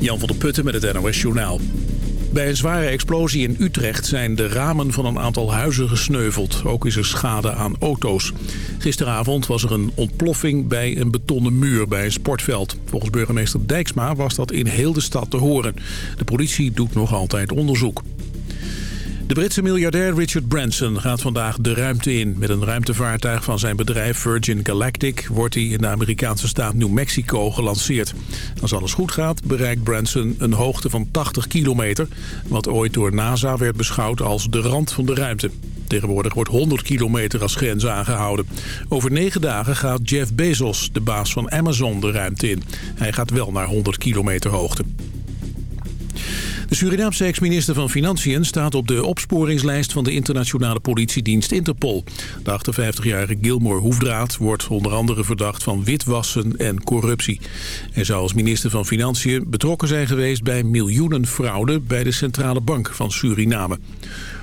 Jan van der Putten met het NOS Journaal. Bij een zware explosie in Utrecht zijn de ramen van een aantal huizen gesneuveld. Ook is er schade aan auto's. Gisteravond was er een ontploffing bij een betonnen muur bij een sportveld. Volgens burgemeester Dijksma was dat in heel de stad te horen. De politie doet nog altijd onderzoek. De Britse miljardair Richard Branson gaat vandaag de ruimte in. Met een ruimtevaartuig van zijn bedrijf Virgin Galactic... wordt hij in de Amerikaanse staat New Mexico gelanceerd. Als alles goed gaat bereikt Branson een hoogte van 80 kilometer... wat ooit door NASA werd beschouwd als de rand van de ruimte. Tegenwoordig wordt 100 kilometer als grens aangehouden. Over negen dagen gaat Jeff Bezos, de baas van Amazon, de ruimte in. Hij gaat wel naar 100 kilometer hoogte. De Surinaamse ex-minister van Financiën staat op de opsporingslijst van de internationale politiedienst Interpol. De 58-jarige Gilmore Hoefdraad wordt onder andere verdacht van witwassen en corruptie. Hij zou als minister van Financiën betrokken zijn geweest bij miljoenen fraude bij de Centrale Bank van Suriname.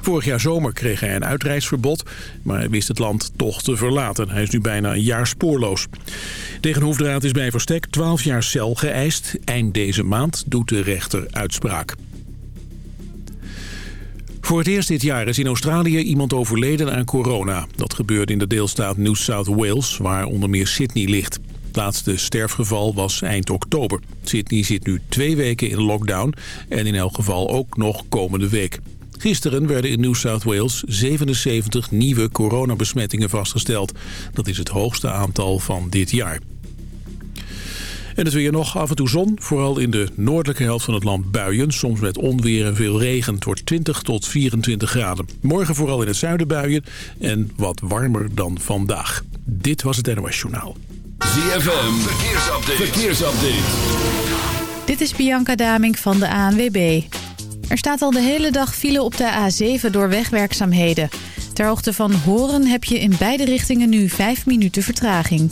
Vorig jaar zomer kreeg hij een uitreisverbod, maar hij wist het land toch te verlaten. Hij is nu bijna een jaar spoorloos. Tegen Hoefdraad is bij Verstek 12 jaar cel geëist. Eind deze maand doet de rechter uitspraak. Voor het eerst dit jaar is in Australië iemand overleden aan corona. Dat gebeurde in de deelstaat New South Wales, waar onder meer Sydney ligt. Het laatste sterfgeval was eind oktober. Sydney zit nu twee weken in lockdown en in elk geval ook nog komende week. Gisteren werden in New South Wales 77 nieuwe coronabesmettingen vastgesteld. Dat is het hoogste aantal van dit jaar. En het weer nog af en toe zon. Vooral in de noordelijke helft van het land buien. Soms met onweer en veel regen. Het wordt 20 tot 24 graden. Morgen vooral in het zuiden buien. En wat warmer dan vandaag. Dit was het NOS Journaal. ZFM. Verkeersupdate. Verkeersupdate. Dit is Bianca Daming van de ANWB. Er staat al de hele dag file op de A7 door wegwerkzaamheden. Ter hoogte van Horen heb je in beide richtingen nu 5 minuten vertraging.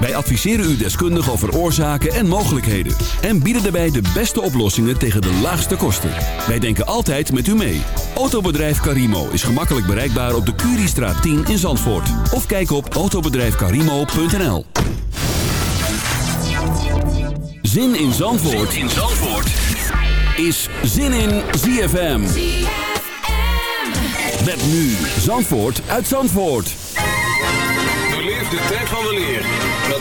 Wij adviseren u deskundig over oorzaken en mogelijkheden. En bieden daarbij de beste oplossingen tegen de laagste kosten. Wij denken altijd met u mee. Autobedrijf Carimo is gemakkelijk bereikbaar op de Curiestraat 10 in Zandvoort. Of kijk op autobedrijfcarimo.nl Zin in Zandvoort, zin in Zandvoort. is Zin in ZFM. Met nu Zandvoort uit Zandvoort. Beleef de tijd van weleer met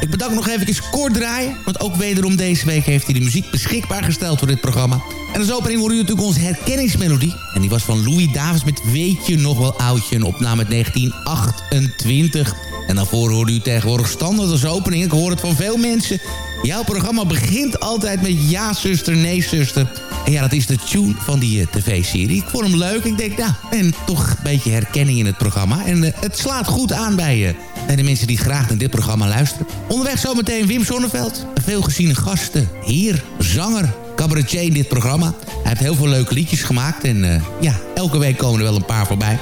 Ik bedank nog even kort draaien, want ook wederom deze week heeft hij de muziek beschikbaar gesteld voor dit programma. En als opening hoorde u natuurlijk onze herkenningsmelodie. En die was van Louis Davis met Weet je nog wel oudje, een opname uit 1928. En daarvoor hoorde u tegenwoordig standaard als opening. Ik hoor het van veel mensen. Jouw programma begint altijd met ja zuster, nee zuster. En ja, dat is de tune van die eh, tv-serie. Ik vond hem leuk. Ik denk, nou, en toch een beetje herkenning in het programma. En eh, het slaat goed aan bij, eh, bij de mensen die graag naar dit programma luisteren. Onderweg zometeen Wim Sonneveld. Een veelgeziene gasten. Hier, zanger, cabaretier in dit programma. Hij heeft heel veel leuke liedjes gemaakt. En ja, elke week komen er wel een paar voorbij.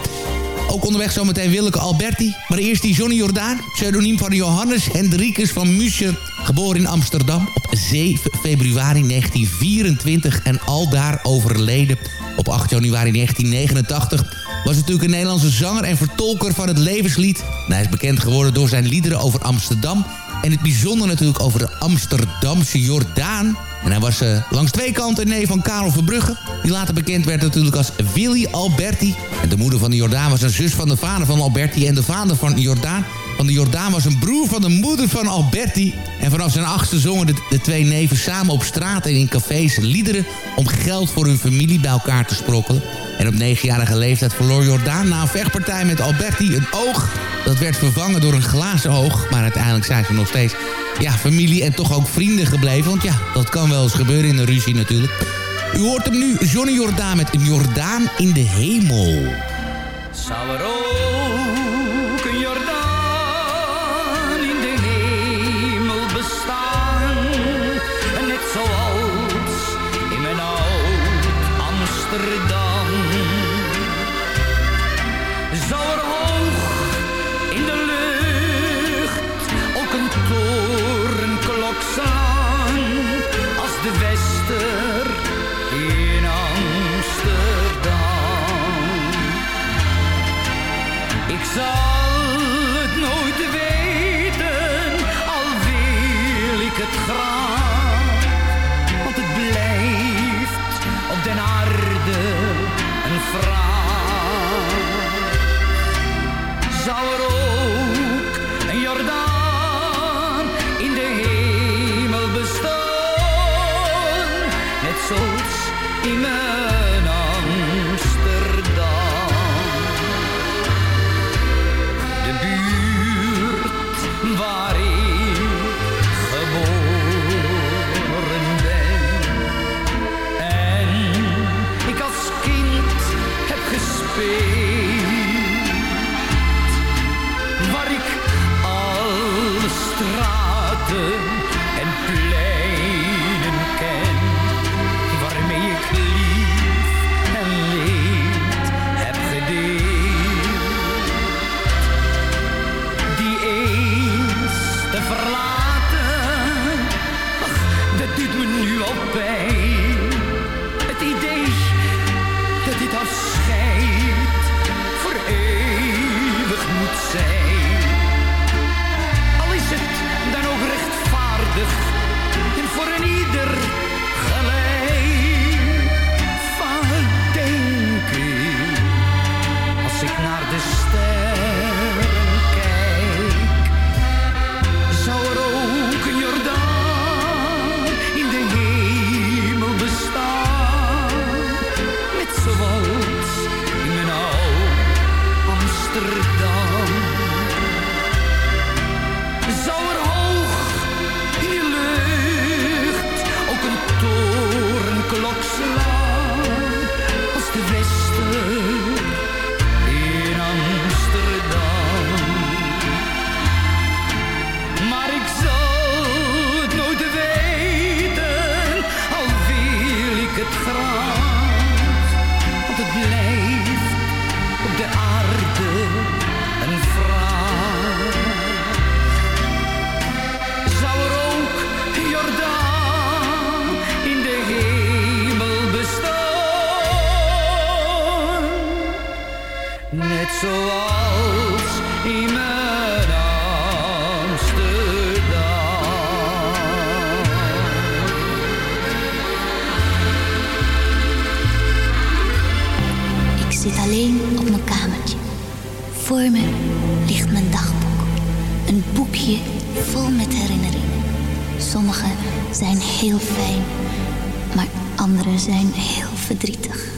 Ook onderweg zometeen Willeke Alberti. Maar eerst die Johnny Jordaan. Pseudoniem van Johannes Hendrikus van Muscher. Geboren in Amsterdam op 7 februari 1924. En aldaar overleden op 8 januari 1989. Was natuurlijk een Nederlandse zanger en vertolker van het levenslied. En hij is bekend geworden door zijn liederen over Amsterdam. En het bijzonder natuurlijk over de Amsterdamse Jordaan. En hij was uh, langs twee kanten nee van Karel Verbrugge. Die later bekend werd natuurlijk als Willy Alberti. En de moeder van de Jordaan was een zus van de vader van Alberti. En de vader van Jordaan van de Jordaan was een broer van de moeder van Alberti. En vanaf zijn achtste zongen de, de twee neven samen op straat en in cafés liederen... om geld voor hun familie bij elkaar te sprokkelen. En op negenjarige leeftijd verloor Jordaan na een vechtpartij met Alberti een oog. Dat werd vervangen door een glazen oog. Maar uiteindelijk zijn ze nog steeds ja, familie en toch ook vrienden gebleven. Want ja, dat kan wel eens gebeuren in een ruzie natuurlijk. U hoort hem nu, Johnny Jordaan met een Jordaan in de hemel. Zou vol met herinneringen. Sommige zijn heel fijn, maar andere zijn heel verdrietig.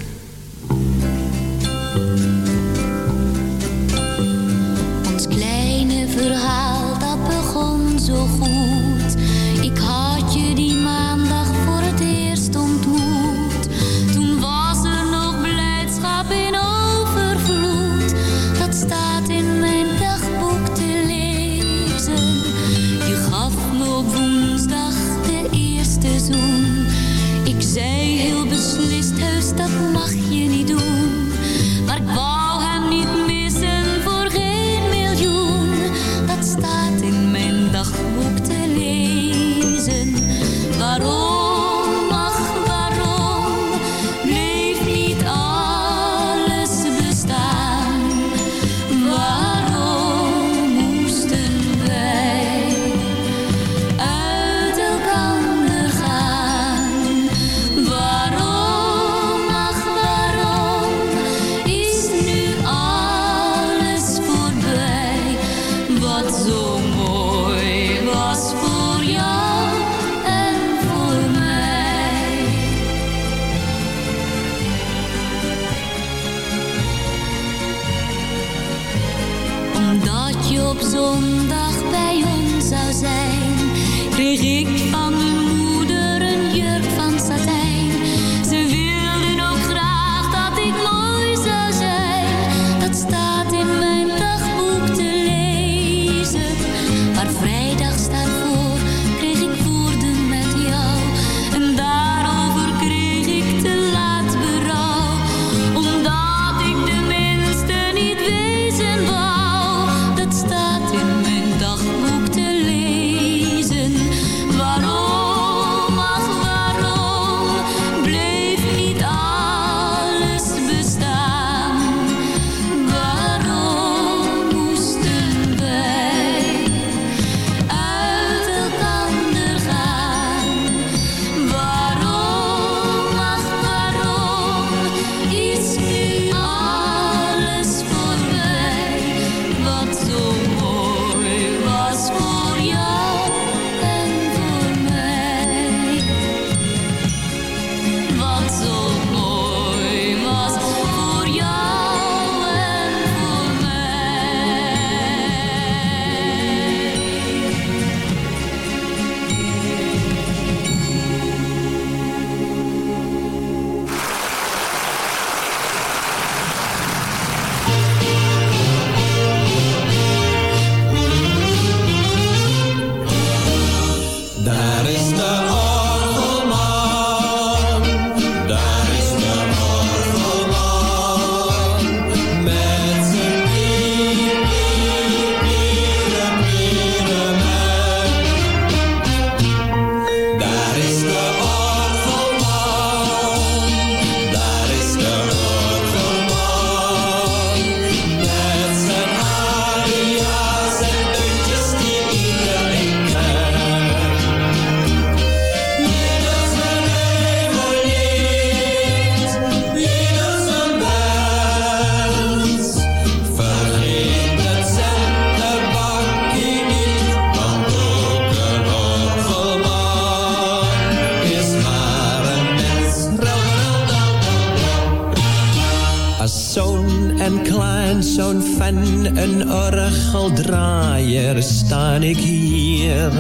Een orgeldraaier staan ik hier.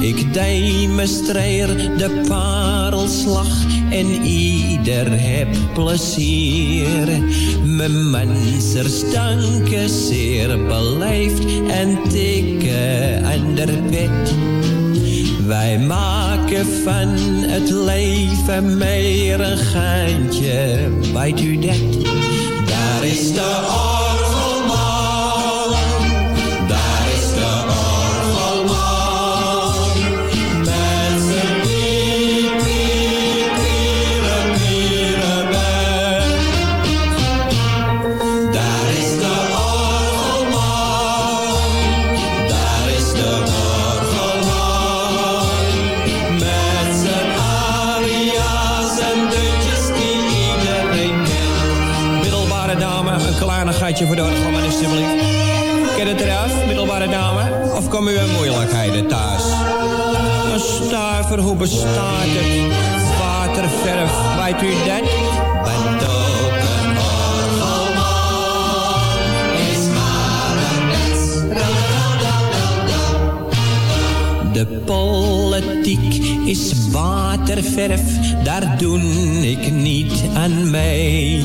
Ik demonstreer de parelslag en ieder heb plezier. Mijn mensers danken zeer beleefd en tikken aan de pet. Wij maken van het leven meer een geintje, weet u dat? Daar is de kleinigheidje voor de orgelman alsjeblieft. Ken het eraf, middelbare dame? Of komen u in moeilijkheden thuis? Een stuiver, hoe bestaat het? Waterverf, weet u dat? Bent ook een orgelman, is maar een mens. De politiek is waterverf, daar doe ik niet aan mee.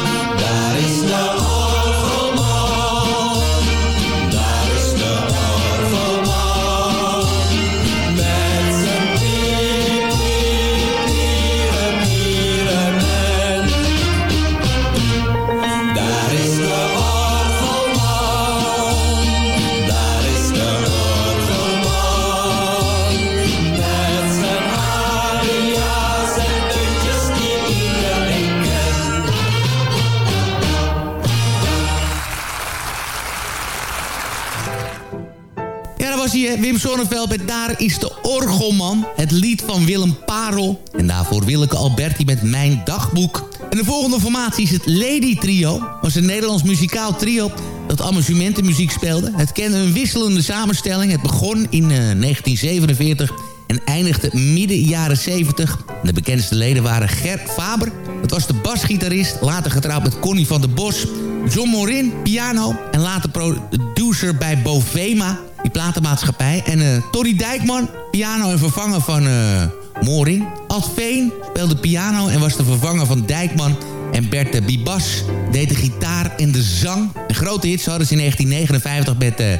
Wim Sonneveld met Daar is de Orgelman. Het lied van Willem Parel. En daarvoor Willeke Alberti met Mijn Dagboek. En de volgende formatie is het Lady Trio. was een Nederlands muzikaal trio dat amusementenmuziek speelde. Het kende een wisselende samenstelling. Het begon in eh, 1947 en eindigde midden jaren 70. De bekendste leden waren Gert Faber. Dat was de basgitarist, later getrouwd met Connie van der Bos. John Morin, piano en later producer bij Bovema, die platenmaatschappij. En eh Torry Dijkman, piano en vervanger van eh Morin. Ad Veen speelde piano en was de vervanger van Dijkman. En Bert de Bibas deed de gitaar en de zang. De grote hits hadden ze in 1959 met... eh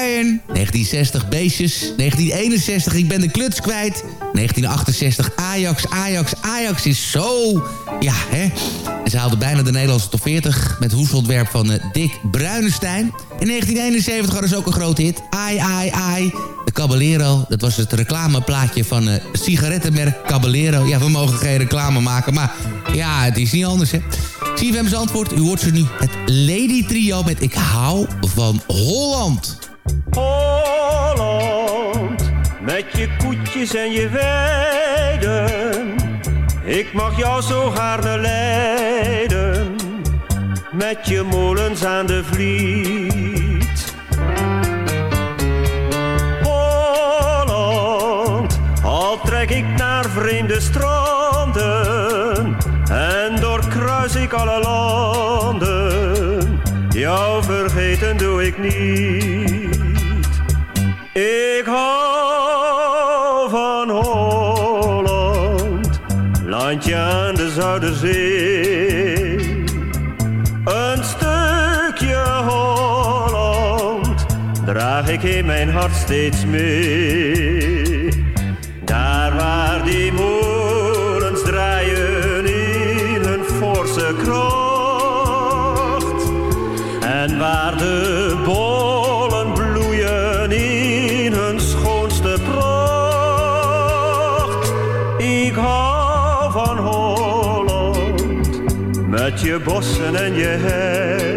Bayern. 1960 Beestjes. 1961 Ik ben de kluts kwijt. 1968 Ajax, Ajax, Ajax is zo... Ja, hè. En ze haalden bijna de Nederlandse top 40 met hoesontwerp van eh, Dick Bruinestein. In 1971 hadden ze ook een grote hit. Ai, ai, ai. De Caballero, dat was het reclameplaatje van uh, sigarettenmerk Caballero. Ja, we mogen geen reclame maken, maar ja, het is niet anders, hè. CFM's antwoord, u hoort ze nu. Het Lady Trio met Ik hou van Holland. Holland, met je koetjes en je weiden. Ik mag jou zo gaarne leiden, met je molens aan de vliet. Holland, al trek ik naar vreemde stranden en doorkruis ik alle landen. Jou vergeten doe ik niet. Ik hou van Holland, landje aan de Zuiderzee. Een stukje Holland draag ik in mijn hart steeds mee. Je bossen en je hei.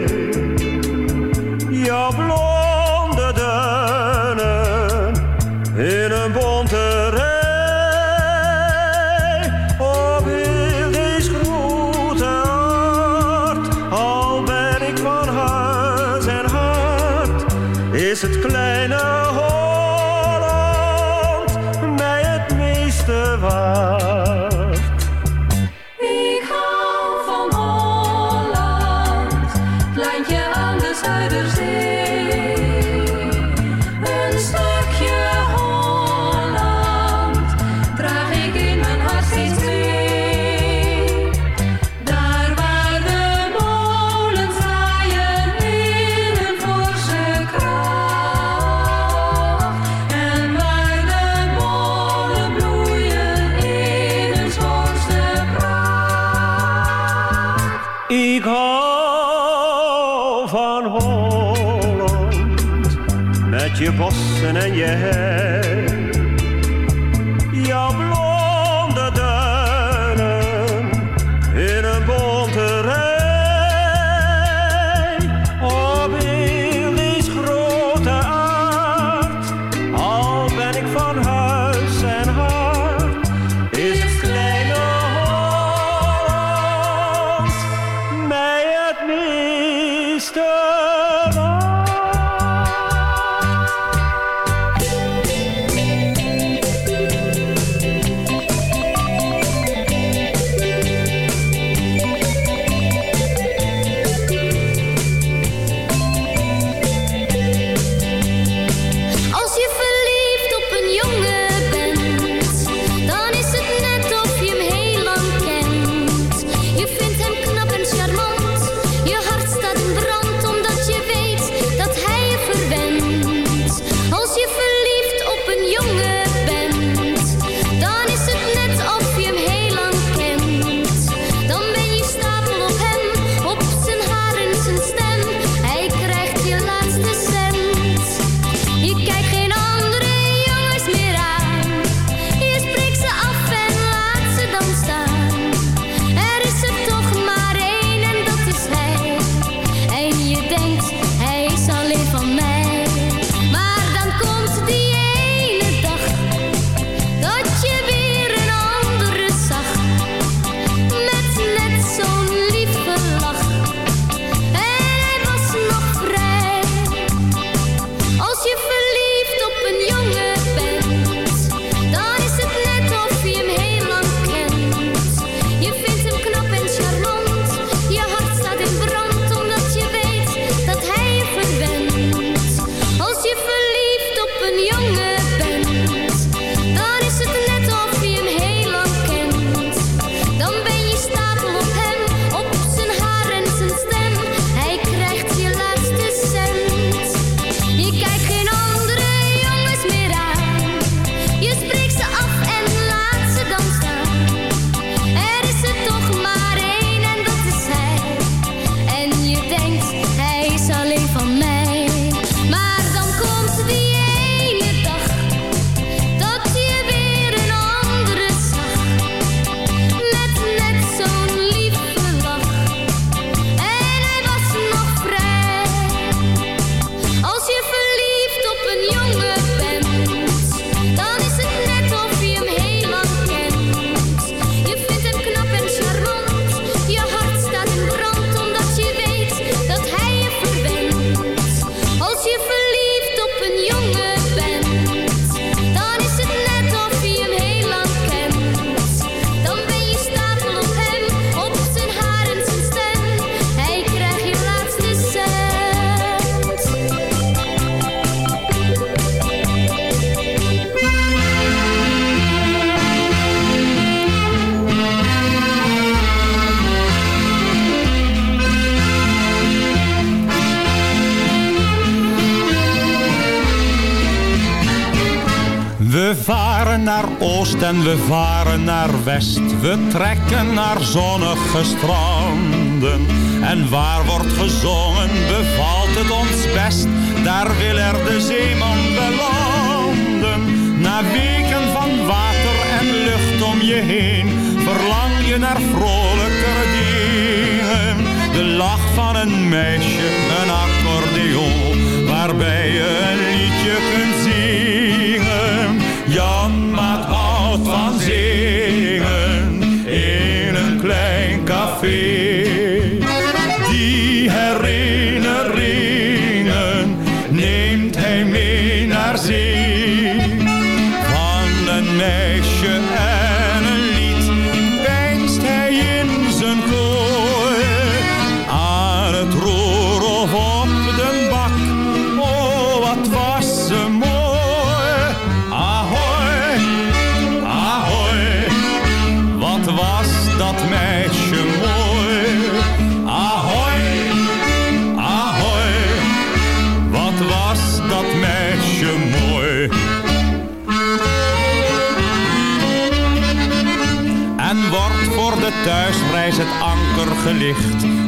oost en we varen naar west. We trekken naar zonnige stranden. En waar wordt gezongen, bevalt het ons best. Daar wil er de zeeman belanden. Na weken van water en lucht om je heen, verlang je naar vrolijker dingen. De lach van een meisje, een accordeon, waarbij je een liedje kunt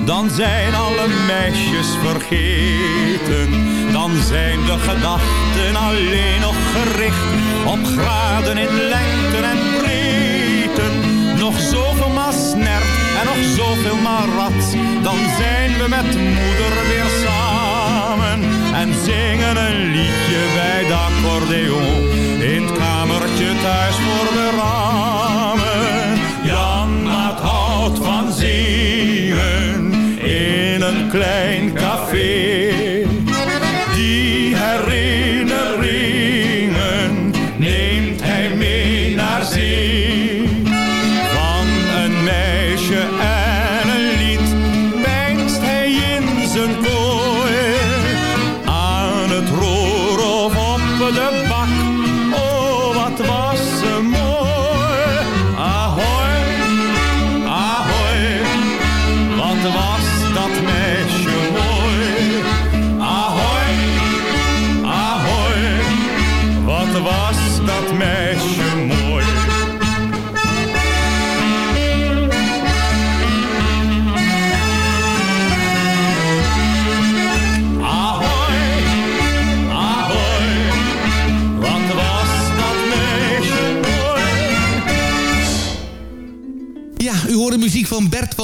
dan zijn alle meisjes vergeten. Dan zijn de gedachten alleen nog gericht op graden in lengte en breedte. Nog zoveel maar snert en nog zoveel maar rat, dan zijn we met moeder weer samen. En zingen een liedje bij de accordeon, in het kamertje thuis voor de ramen. Klein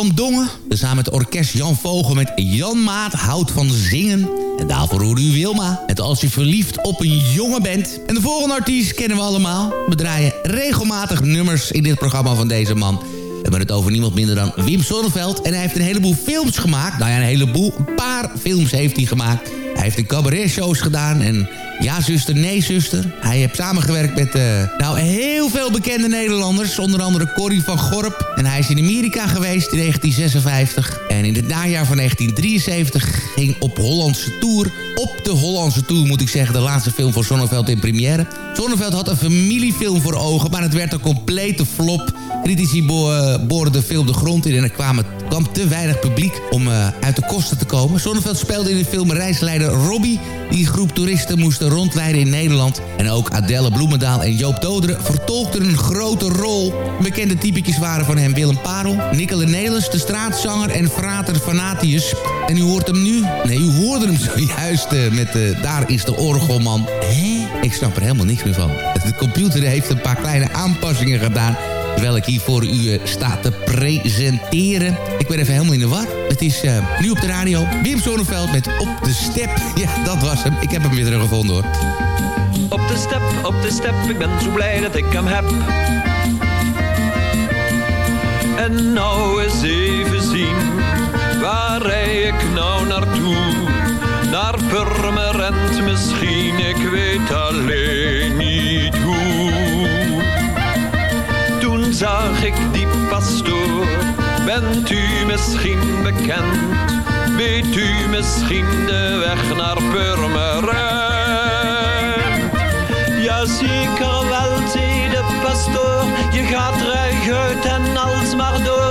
van Dongen. Samen met orkest Jan Vogel met Jan Maat houdt van zingen. En daarvoor hoorde u Wilma. Het als je verliefd op een jongen bent. En de volgende artiest kennen we allemaal. We draaien regelmatig nummers in dit programma van deze man. We hebben het over niemand minder dan Wim Sonneveld. En hij heeft een heleboel films gemaakt. Nou ja, een heleboel. Een paar films heeft hij gemaakt. Hij heeft een cabaret-shows gedaan en Ja zuster, nee zuster. Hij heeft samengewerkt met eh, nou, heel veel bekende Nederlanders. Onder andere Corrie van Gorp. En hij is in Amerika geweest in 1956. En in het najaar van 1973 ging op Hollandse Tour. Op de Hollandse Tour moet ik zeggen, de laatste film van Zonneveld in première. Zonneveld had een familiefilm voor ogen, maar het werd een complete flop. Critici eh, boorden de film de grond in en er kwam, kwam te weinig publiek om uh, uit de kosten te komen. Zonneveld speelde in de film reisleider Robbie... die groep toeristen moesten rondleiden in Nederland. En ook Adelle Bloemendaal en Joop Doderen vertolkten een grote rol. Bekende typetjes waren van hem Willem Parel, Nicola Nelis, de straatzanger en Frater Fanatius. En u hoort hem nu... Nee, u hoorde hem zojuist uh, met uh, Daar is de orgelman. Hé? Ik snap er helemaal niks meer van. De computer heeft een paar kleine aanpassingen gedaan terwijl ik hier voor u uh, sta te presenteren. Ik ben even helemaal in de war. Het is nu op de radio Wim Zonneveld met Op de Step. Ja, dat was hem. Ik heb hem weer teruggevonden hoor. Op de step, op de step, ik ben zo blij dat ik hem heb. En nou eens even zien, waar rij ik nou naartoe? Naar Purmerend misschien, ik weet alleen niet hoe zag ik die pastoor. Bent u misschien bekend? Weet u misschien de weg naar Purmerend? Ja, zeker wel, zei de pastoor. Je gaat ruig en alsmaar door.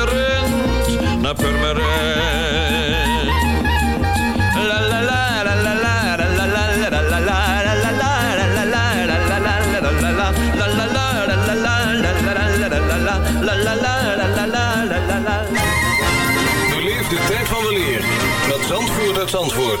Beleef de tijd van Dat met dat uit Zandvoort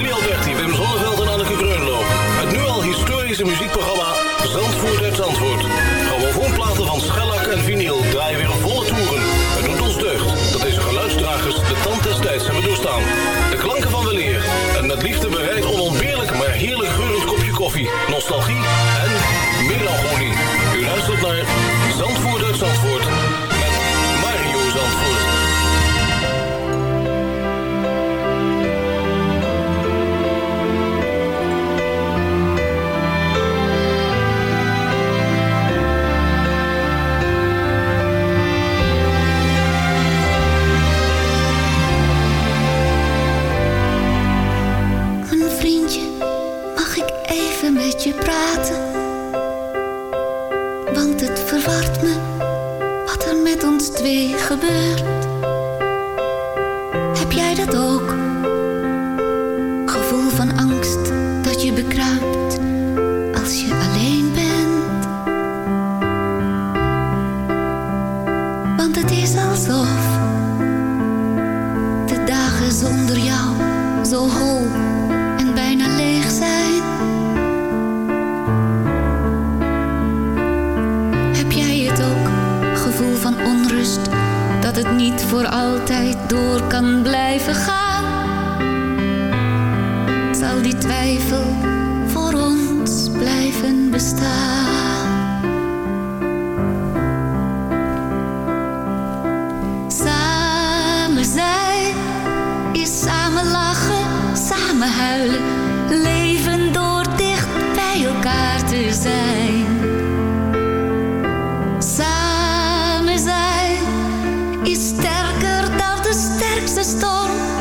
Europese muziekprogramma. Oh.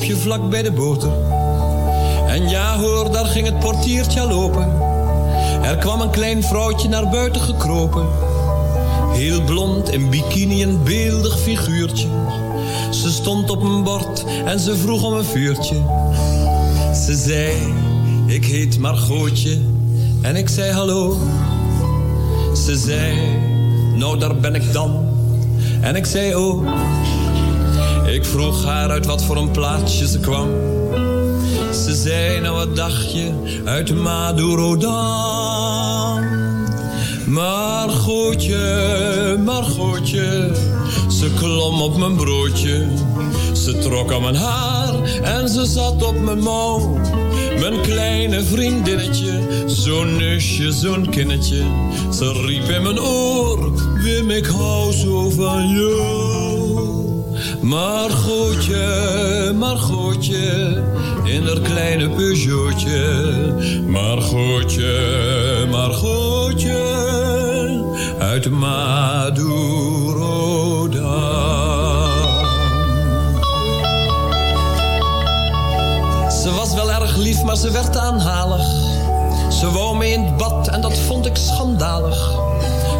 Theekopje vlak bij de boter. En ja hoor, daar ging het portiertje al open. Er kwam een klein vrouwtje naar buiten gekropen. Heel blond in bikini, een beeldig figuurtje. Ze stond op een bord en ze vroeg om een vuurtje. Ze zei, ik heet Margootje. En ik zei hallo. Ze zei, nou daar ben ik dan. En ik zei oh. Ik vroeg haar uit wat voor een plaatsje ze kwam. Ze zei, nou wat dacht je, uit Madurodam. Margootje, Margootje, ze klom op mijn broodje. Ze trok aan mijn haar en ze zat op mijn mouw. Mijn kleine vriendinnetje, zo'n neusje, zo'n kinnetje. Ze riep in mijn oor, Wim, ik hou zo van jou. Margootje, Margootje, in haar kleine Peugeotje. Margootje, Margootje, uit Madurodam. Ze was wel erg lief, maar ze werd aanhalig. Ze wou mee in het bad en dat vond ik schandalig.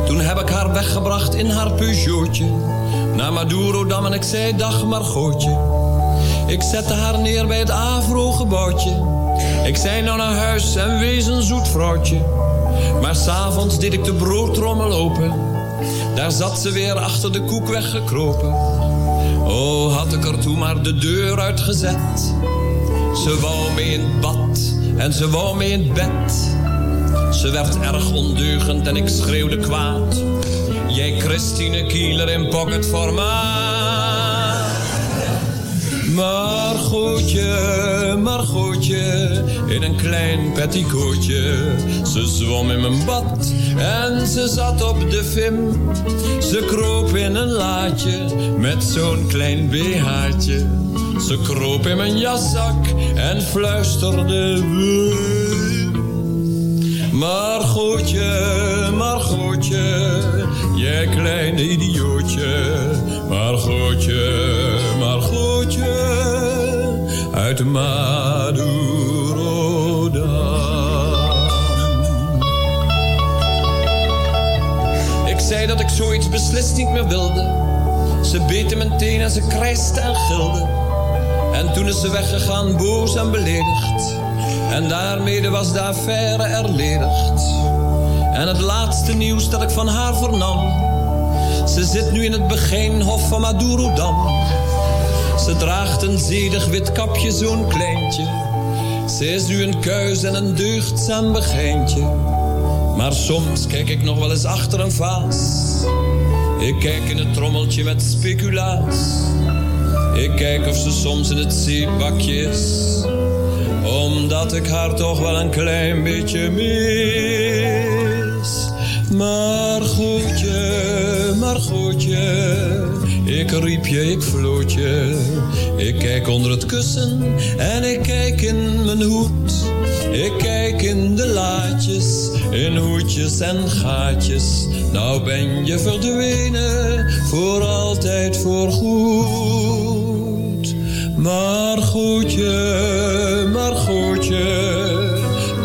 Toen heb ik haar weggebracht in haar Peugeotje. Naar Madurodam en ik zei dag Margootje. Ik zette haar neer bij het Avro-gebouwtje. Ik zei nou naar huis en wees een zoet vrouwtje. Maar s'avonds deed ik de broodtrommel open. Daar zat ze weer achter de koek weggekropen. Oh, had ik er toen maar de deur uitgezet. Ze wou mee in het bad en ze wou mee in het bed. Ze werd erg ondeugend en ik schreeuwde kwaad. Jij Christine Kieler in pocketformaat. Maar goedje, maar goedje, in een klein petticoatje. Ze zwom in mijn bad en ze zat op de vim. Ze kroop in een laadje met zo'n klein BH'tje. Ze kroop in mijn jaszak en fluisterde... Maar goedje, maar goedje, jij kleine idiootje. Maar goedje, maar goedje, uit Madurodam. Ik zei dat ik zoiets beslist niet meer wilde. Ze beet in mijn teen en ze krijste en gilde. En toen is ze weggegaan, boos en beledigd. En daarmee was de affaire erledigd. En het laatste nieuws dat ik van haar vernam. Ze zit nu in het begijnhof van Madurodam. Ze draagt een zedig wit kapje, zo'n kleintje. Ze is nu een kuis en een deugdzaam begijntje. Maar soms kijk ik nog wel eens achter een vaas. Ik kijk in het trommeltje met speculaas. Ik kijk of ze soms in het zeebakje is omdat ik haar toch wel een klein beetje mis. Maar goedje, maar goedje, ik riep je, ik floot je. Ik kijk onder het kussen en ik kijk in mijn hoed. Ik kijk in de laadjes, in hoedjes en gaatjes. Nou ben je verdwenen, voor altijd voorgoed. Maar goedje, maar goedje,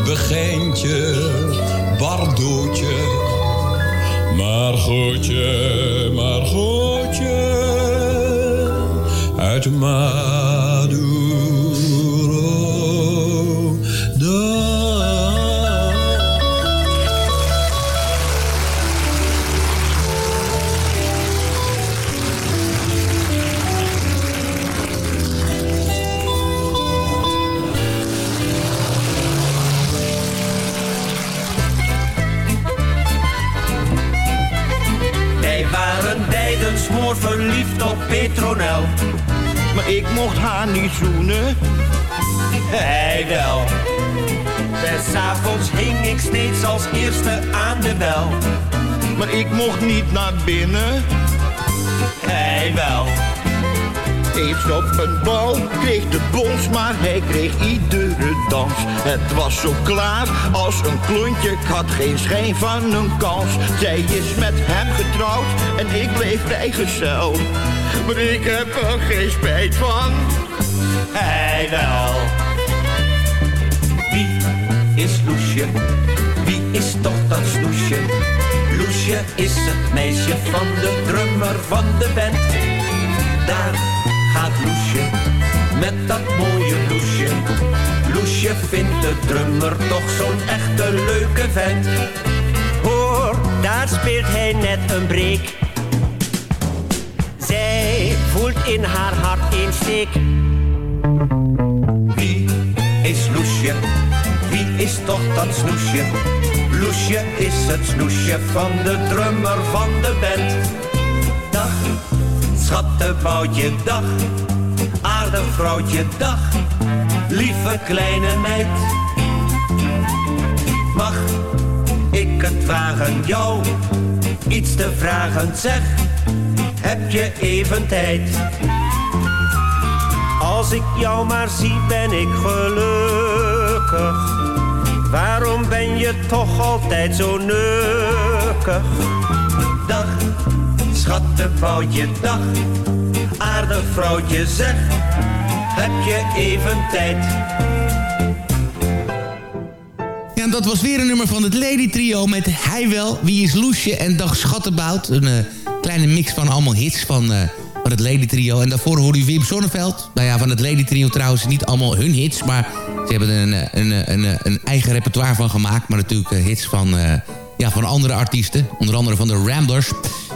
begijntje, bardootje. Maar goedje, maar goedje, uit Maduro. Smoor verliefd op Petronel. Maar ik mocht haar niet zoenen. Hij wel. Des avonds hing ik steeds als eerste aan de bel. Maar ik mocht niet naar binnen. Hij wel. Eens op een bal kreeg de bons, maar hij kreeg iedere dans. Het was zo klaar als een klontje, ik had geen schijn van een kans. Zij is met hem getrouwd en ik bleef vrijgezel. Maar ik heb er geen spijt van. Hij wel. Wie is Loesje? Wie is toch dat snoesje? Loesje is het meisje van de drummer van de band. Daar gaat Loesje met dat mooie Loesje. Loesje vindt de drummer toch zo'n echte leuke vent. Hoor, daar speelt hij net een breek. Zij voelt in haar hart een steek. Wie is Loesje? Wie is toch dat snoesje? Loesje is het snoesje van de drummer van de band. Schattenboutje, dag. Aardig vrouwtje, dag. Lieve kleine meid. Mag ik het vragen jou? Iets te vragen zeg. Heb je even tijd? Als ik jou maar zie ben ik gelukkig. Waarom ben je toch altijd zo nukkig? Dag, schattenboutje, dag. Aardig vrouwtje, zeg. Heb je even tijd? Ja, en dat was weer een nummer van het Lady Trio met Hij Wel, Wie is Loesje en Dag Schattenbout. Een eh, kleine mix van allemaal hits van, eh, van het Lady Trio. En daarvoor hoorde u Wim Sonneveld. Nou ja, van het Lady Trio trouwens niet allemaal hun hits, maar ze hebben er een, eh, een, een, een, eigen repertoire van gemaakt. Maar natuurlijk hits van, ja, van andere artiesten, onder andere van de Ramblers.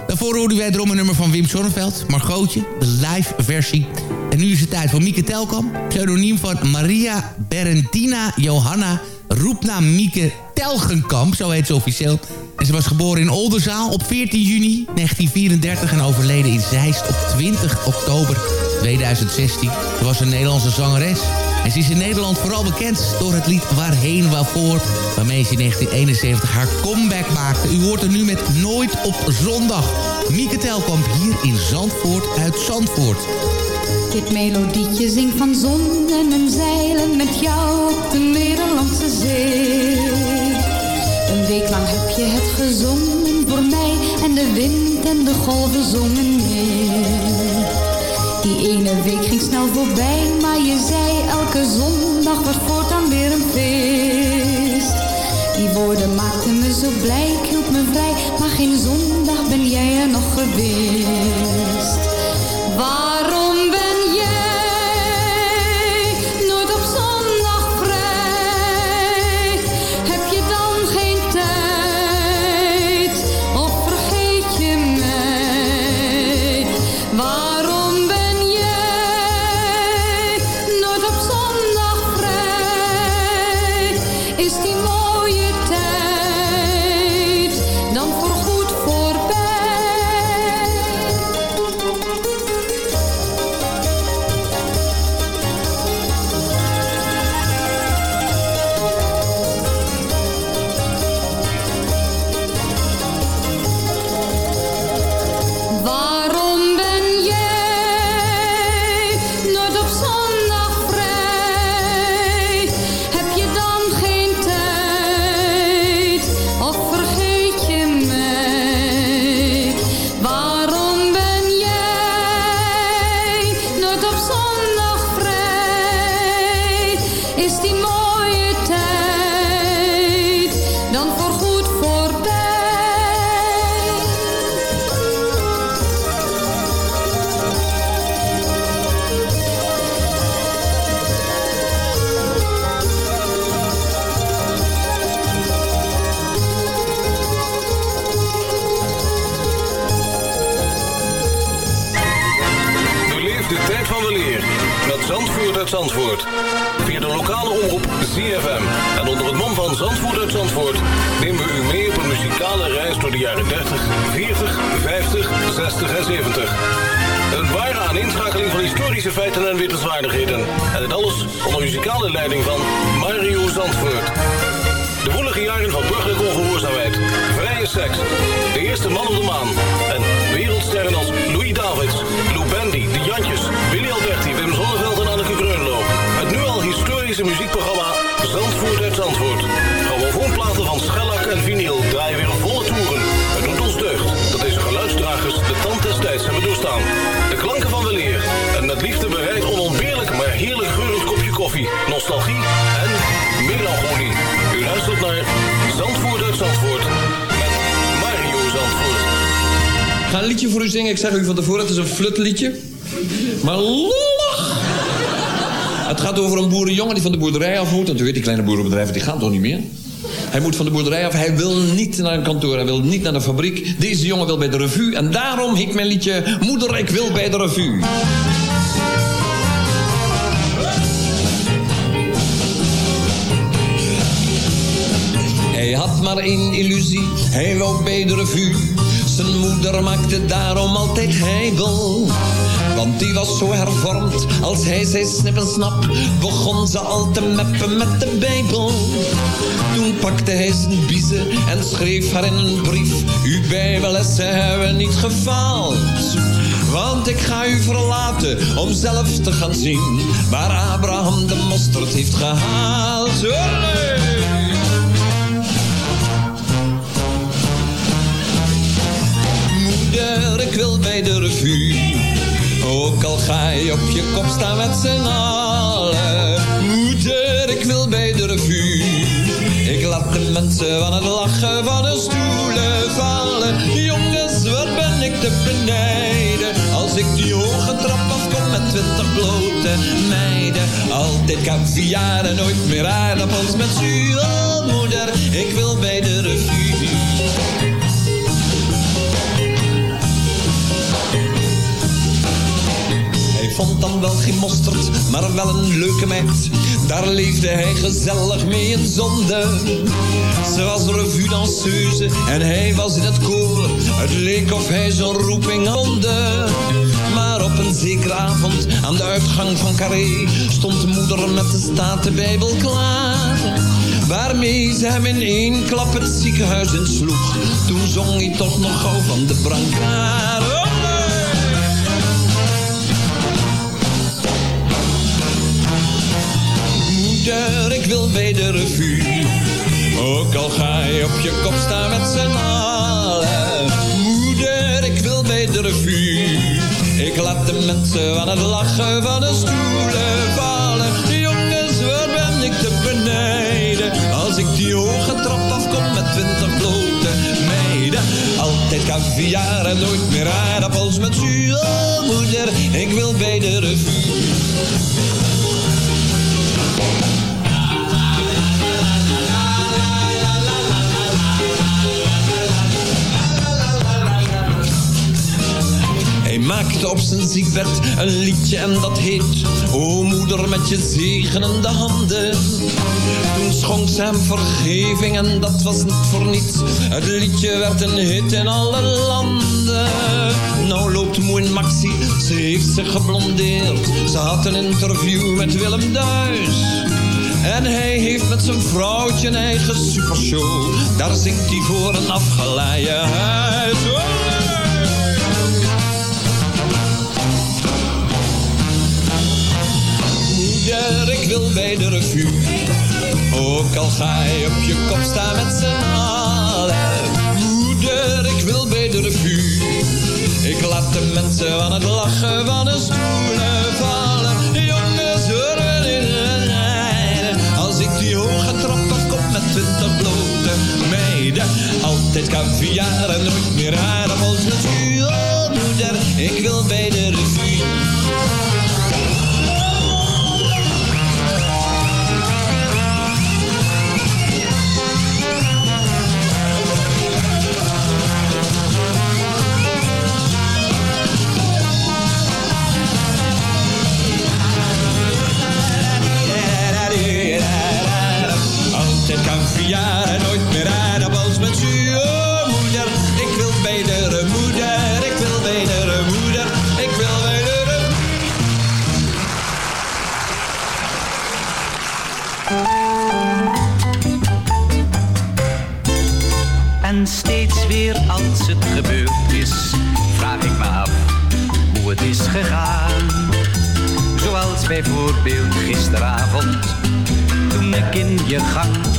Daarvoor hoorden wij erom een nummer van Wim Sonneveld, Margootje, de live versie. En nu is het tijd voor Mieke Telkamp, pseudoniem van Maria Berentina Johanna roepnaam Mieke Telgenkamp, zo heet ze officieel. En ze was geboren in Oldenzaal op 14 juni 1934 en overleden in Zeist op 20 oktober 2016. Ze was een Nederlandse zangeres. En ze is in Nederland vooral bekend door het lied Waarheen Waarvoor... waarmee ze in 1971 haar comeback maakte. U hoort er nu met Nooit op Zondag. Mieke Telkamp hier in Zandvoort uit Zandvoort. Dit melodietje zingt van zonnen en zeilen met jou op de Nederlandse zee. Een week lang heb je het gezongen voor mij en de wind en de golven zongen mee. Die ene week ging snel voorbij, maar je zei elke zondag wordt voortaan weer een feest. Die woorden maakten me zo blij, ik hield me vrij, maar geen zondag ben jij er nog geweest. Waarom voor u. Ik zeg u van tevoren, het is een flutliedje. Maar lollig. Het gaat over een boerenjongen die van de boerderij af moet. Want u weet, die kleine boerenbedrijven die gaan toch niet meer? Hij moet van de boerderij af. Hij wil niet naar een kantoor. Hij wil niet naar de fabriek. Deze jongen wil bij de revue. En daarom ik mijn liedje... Moeder, ik wil bij de revue. Hij had maar één illusie, hij wou bij de revue. Zijn moeder maakte daarom altijd heibel. Want die was zo hervormd, als hij zei snip en snap... begon ze al te meppen met de Bijbel. Toen pakte hij zijn biezen en schreef haar in een brief... Uw bijbellessen hebben niet gefaald. Want ik ga u verlaten om zelf te gaan zien... waar Abraham de mosterd heeft gehaald. Ik wil bij de revue. Ook al ga je op je kop staan met z'n allen. Moeder, ik wil bij de revue. Ik laat de mensen van het lachen van de stoelen vallen. Jongens, wat ben ik te benijden. Als ik die hoge trap afkom met twintig blote meiden. Altijd caviar en nooit meer aardappels met zuur. Moeder, ik wil bij de revue. Vond dan wel geen mosterd, maar wel een leuke meid. Daar leefde hij gezellig mee in zonde. Ze was revue-danseuse en hij was in het koor. Het leek of hij zo'n roeping hadde. Maar op een zekere avond aan de uitgang van Carré... stond de moeder met de Statenbijbel klaar. Waarmee ze hem in één klap het ziekenhuis insloeg. Toen zong hij toch nog gauw van de brancard. Ik wil de revue. Ook al ga je op je kop staan met z'n allen. Moeder, ik wil de revue. Ik laat de mensen aan het lachen van de stoelen vallen. Jongens, waar ben ik te benijden? Als ik die hoge trap afkom met twintig meiden. Altijd caviar en nooit meer aardappels met zuur. Moeder, ik wil bij de revue. Hij maakte op zijn ziekbed een liedje en dat heet O moeder met je zegenende handen. Toen schonk ze hem vergeving en dat was niet voor niets. Het liedje werd een hit in alle landen. Nou loopt moe in Maxi, ze heeft zich geblondeerd. Ze had een interview met Willem Duis. En hij heeft met zijn vrouwtje een eigen supershow. Daar zingt hij voor een afgeleide huis. Ik wil bij de revue. Ook al ga je op je kop staan met z'n allen. Moeder, ik wil bij de revue. Ik laat de mensen aan het lachen van de stoelen vallen. Jongens, horen in de rijden. Als ik die hoge trap afkom met twintig blote meiden. Altijd caviar en nooit meer aardappels Altijd caviar en nooit meer aardappels met zuur. Moeder, ik wil de moeder, ik wil de moeder, ik wil de En steeds weer als het gebeurd is, vraag ik me af hoe het is gegaan. Zoals bijvoorbeeld gisteravond, toen ik in je gang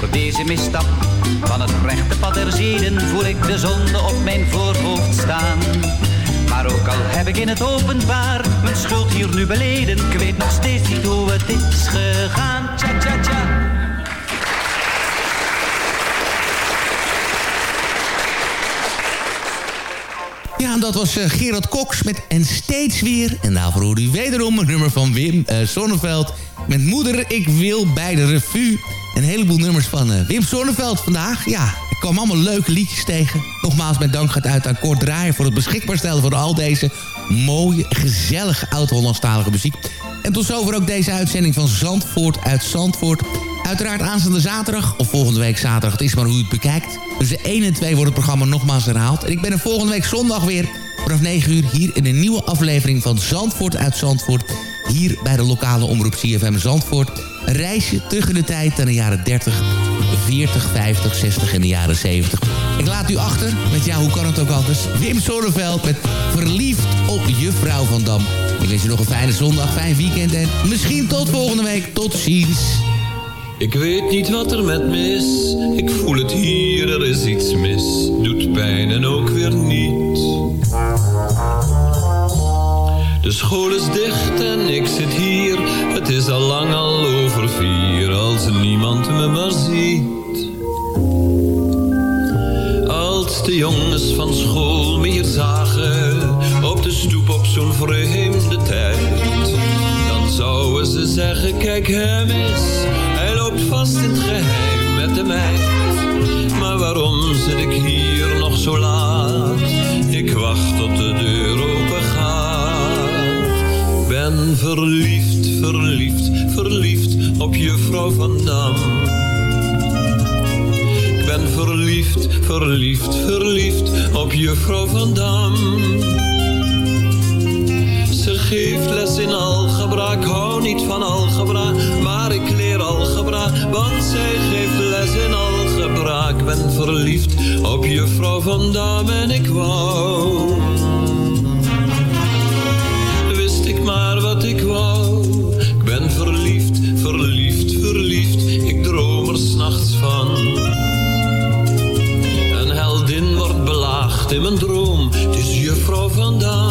Door deze misstap van het rechte pad der zeden voel ik de zonde op mijn voorhoofd staan. Maar ook al heb ik in het openbaar mijn schuld hier nu beleden, ik weet nog steeds niet hoe het is gegaan. Tja, tja, tja. Ja, en dat was uh, Gerard Cox met En Steeds Weer. En daarvoor hoorde u wederom een nummer van Wim uh, Sonneveld... met Moeder, ik wil bij de revue. Een heleboel nummers van uh, Wim Sonneveld vandaag. Ja, ik kwam allemaal leuke liedjes tegen. Nogmaals, mijn dank gaat uit aan Kort Draaien... voor het beschikbaar stellen van al deze mooie, gezellige oud-Hollandstalige muziek. En tot zover ook deze uitzending van Zandvoort uit Zandvoort... Uiteraard aanstaande zaterdag, of volgende week zaterdag, het is maar hoe u het bekijkt. Tussen 1 en 2 wordt het programma nogmaals herhaald. En ik ben er volgende week zondag weer vanaf 9 uur hier in een nieuwe aflevering van Zandvoort uit Zandvoort. Hier bij de lokale omroep CFM Zandvoort. Een reisje terug in de tijd naar de jaren 30, 40, 50, 60 en de jaren 70. Ik laat u achter met, ja, hoe kan het ook anders? Wim Sonneveld met Verliefd op Juffrouw van Dam. Ik wens je nog een fijne zondag, fijn weekend en misschien tot volgende week. Tot ziens. Ik weet niet wat er met me is. Ik voel het hier, er is iets mis. Doet pijn en ook weer niet. De school is dicht en ik zit hier. Het is al lang al over vier. Als niemand me maar ziet. Als de jongens van school me hier zagen. Op de stoep op zo'n vreemde tijd. Dan zouden ze zeggen, kijk hem eens loopt vast in het geheim met de meid. Maar waarom zit ik hier nog zo laat? Ik wacht tot de deur open gaat. Ben verliefd, verliefd, verliefd op juffrouw van Dam. Ik ben verliefd, verliefd, verliefd op juffrouw van Dam. Ze geeft les in algebra, ik hou niet van algebra, maar ik leer algebra, want zij geeft les in algebra. Ik ben verliefd op juffrouw van Dam en ik wou. Wist ik maar wat ik wou. Ik ben verliefd, verliefd, verliefd, ik droom er s'nachts van. Een heldin wordt belaagd in mijn droom, het is juffrouw van Dam.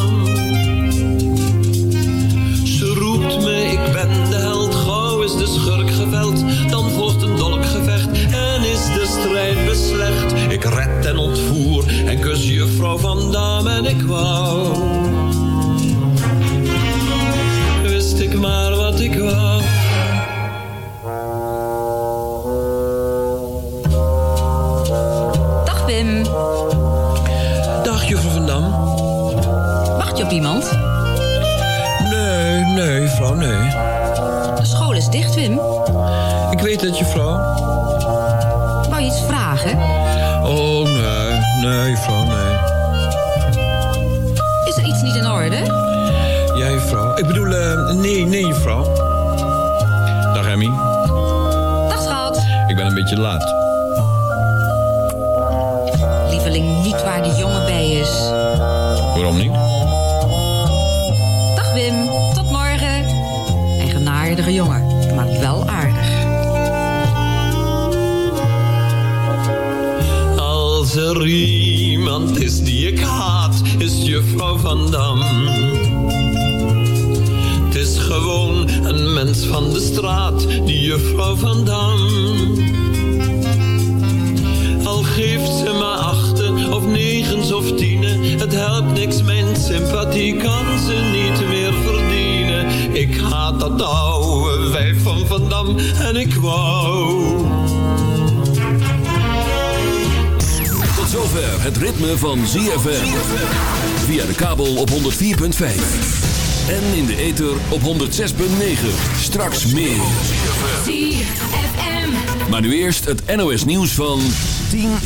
iemand? Nee, nee, vrouw, nee. De school is dicht, Wim. Ik weet dat je vrouw. Wou je iets vragen? Oh, nee, nee, vrouw, nee. Is er iets niet in orde? Jij, ja, vrouw. Ik bedoel, uh, nee, nee, vrouw. Dag, Emmy. Dag, schat. Ik ben een beetje laat. Lieveling, niet waar die jongen bij is. Waarom niet? jongen, maar wel aardig. Als er iemand is die ik haat, is juffrouw Van Dam. Het is gewoon een mens van de straat, die juffrouw Van Dam. Al geeft ze maar achten of negens of tienen, het helpt niks, mijn sympathie kan ze niet meer verdienen. Ik haat dat oude wijf van Van Dam en ik wou... Tot zover het ritme van ZFM. Via de kabel op 104.5. En in de ether op 106.9. Straks meer. ZFM. Maar nu eerst het NOS nieuws van 10 uur.